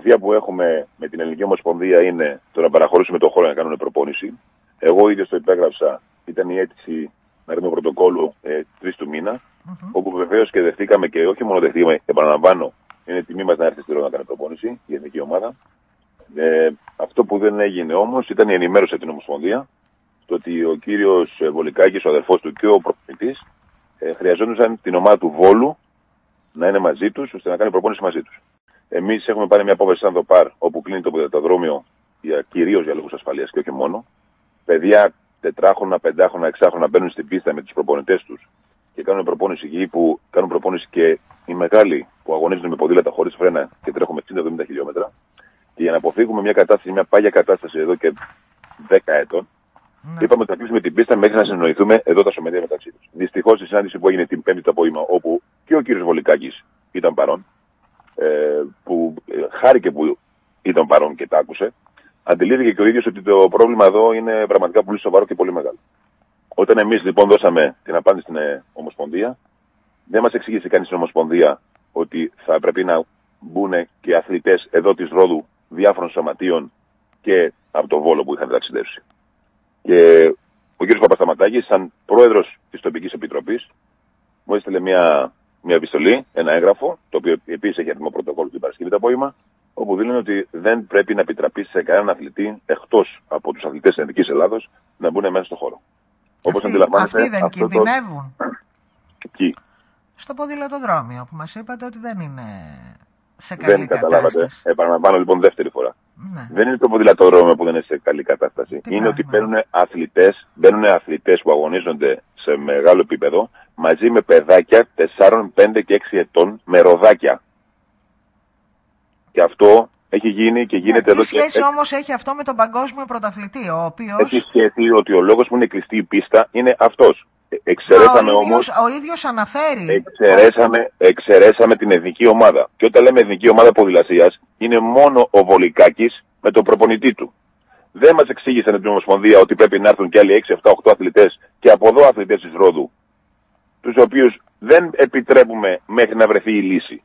φιλοσοφία που έχουμε με την Ελληνική Ομοσπονδία είναι το να παραχωρήσουμε το χώρο να κάνουν προπόνηση. Εγώ ίδιος το υπέγραψα, ήταν η αίτηση να ρίχνουμε πρωτοκόλλου ε, τρεις του μήνα, mm-hmm. όπου βεβαίως και δεχτήκαμε και όχι μόνο δεχτήκαμε, επαναλαμβάνω, είναι τιμή μας να έρθει στη Ρώνα να κάνει προπόνηση η εθνική ομάδα. Ε, αυτό που δεν έγινε όμως ήταν η ενημέρωση από την Ομοσπονδία, το ότι ο κύριος Βολικάκης, ο αδερφός του και ο προπονητής, ε, χρειαζόντουσαν την ομάδα του Βόλου να είναι μαζί τους, ώστε να κάνει προπόνηση μαζί τους. Εμείς έχουμε πάρει μια απόφαση σαν το ΠΑΡ, όπου κλείνει το ποδητοδρόμιο κυρίως για λόγους ασφαλείας και όχι μόνο. Παιδιά τετράχρονα, πεντάχρονα, εξάχρονα μπαίνουν στην πίστα με τους προπονητές τους και κάνουν προπόνηση εκεί που κάνουν προπόνηση και οι μεγάλοι που αγωνίζονται με ποδήλατα χωρίς φρένα και τρέχουμε 60-70 χιλιόμετρα. Και για να αποφύγουμε μια κατάσταση, μια πάγια κατάσταση εδώ και 10 ετών, ναι. είπαμε ότι θα κλείσουμε την πίστα μέχρι να συνοηθούμε εδώ τα σωματεία μεταξύ τους. Δυστυχώς η συνάντηση που έγινε την Πέμπτη το απόγευμα, όπου και ο κύριος Βολικάκης ήταν παρόν, ε, που ε, χάρηκε που ήταν παρόν και τα άκουσε, αντιλήφθηκε και ο ίδιος ότι το πρόβλημα εδώ είναι πραγματικά πολύ σοβαρό και πολύ μεγάλο. Όταν εμείς λοιπόν δώσαμε την απάντηση στην ε, Ομοσπονδία, δεν μας εξήγησε κανείς στην Ομοσπονδία ότι θα πρέπει να μπουν και αθλητές εδώ της Ρόδου διάφορων σωματείων και από το Βόλο που είχαν ταξιδέψει. Και ο κ. Παπασταματάκης, σαν πρόεδρος της τοπικής επιτροπής, μου έστειλε μια μια επιστολή, ένα έγγραφο, το οποίο επίσης έχει έτοιμο πρωτοκόλλο την Παρασκευή το απόγευμα, όπου δήλωνε ότι δεν πρέπει να επιτραπεί σε κανέναν αθλητή εκτός από τους αθλητές της Εθνική Ελλάδος να μπουν μέσα στο χώρο. Όπως αντιλαμβάνεστε. Αυτοί δεν κινδυνεύουν. Ποιοι; Στο ποδηλατοδρόμιο που μας είπατε ότι δεν είναι σε καλή δεν κατάσταση. καταλάβατε. Επαναλαμβάνω λοιπόν δεύτερη φορά. Ναι. Δεν είναι το ποδηλατοδρόμιο που δεν είναι σε καλή κατάσταση. Τι είναι ότι μπαίνουν αθλητές, μπαίνουν αθλητές που αγωνίζονται σε μεγάλο επίπεδο μαζί με παιδάκια 4, 5 και 6 ετών με ροδάκια. Και αυτό έχει γίνει και γίνεται εδώ και... Τι σχέση όμως έχει αυτό με τον παγκόσμιο πρωταθλητή, ο οποίος... Έχει σχέση ότι ο λόγος που είναι κλειστή η πίστα είναι αυτός. Ε, εξαιρέσαμε ο όμως... Ο ίδιος αναφέρει... Εξαιρέσαμε, εξαιρέσαμε την εθνική ομάδα. Και όταν λέμε εθνική ομάδα ποδηλασίας, είναι μόνο ο Βολικάκης με τον προπονητή του. Δεν μας εξήγησαν την Ομοσπονδία ότι πρέπει να έρθουν και άλλοι 6, 7, 8 αθλητές και από εδώ αθλητέ της Ρόδου, τους οποίους δεν επιτρέπουμε μέχρι να βρεθεί η λύση.